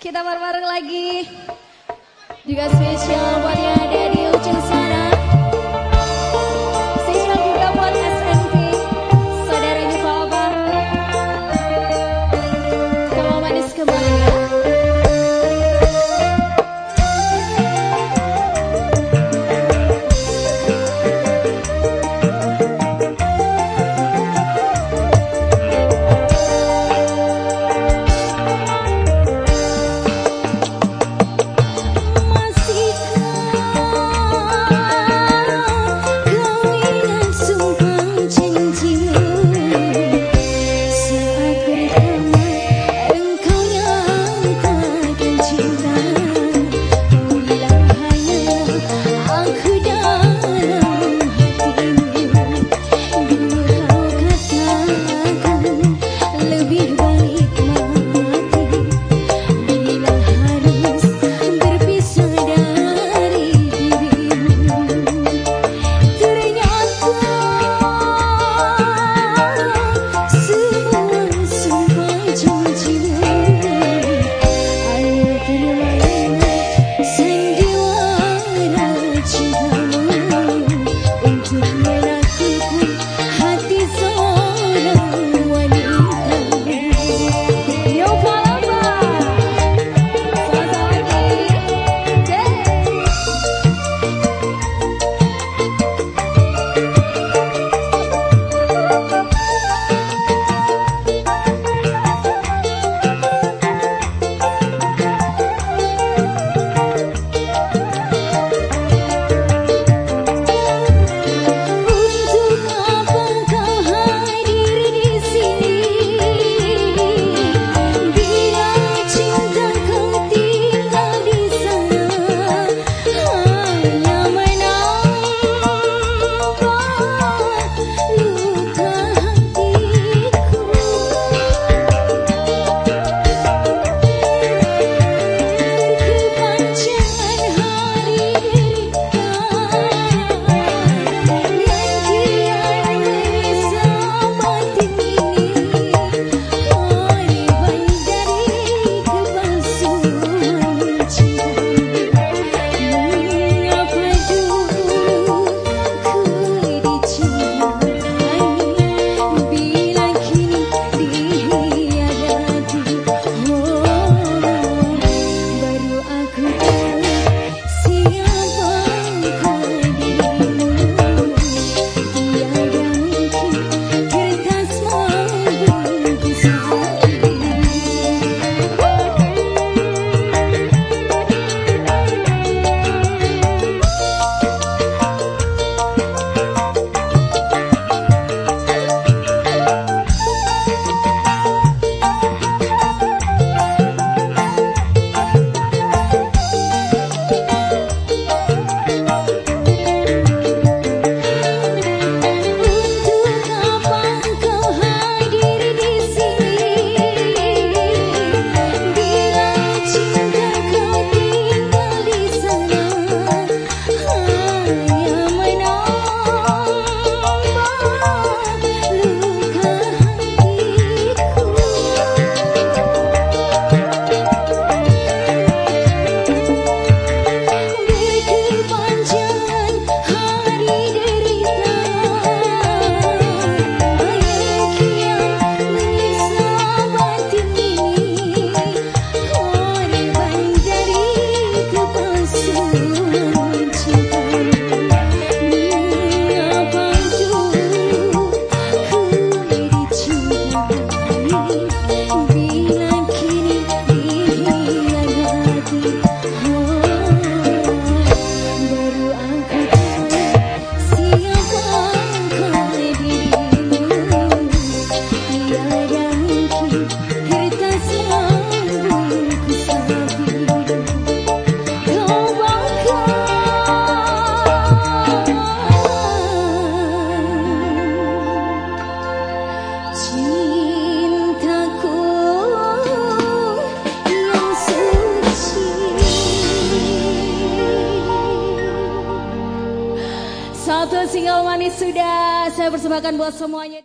Kita bareng-bareng lagi. Juga spesial buat yang ada di ujung sana. Satu single manis sudah saya persembahkan buat semuanya.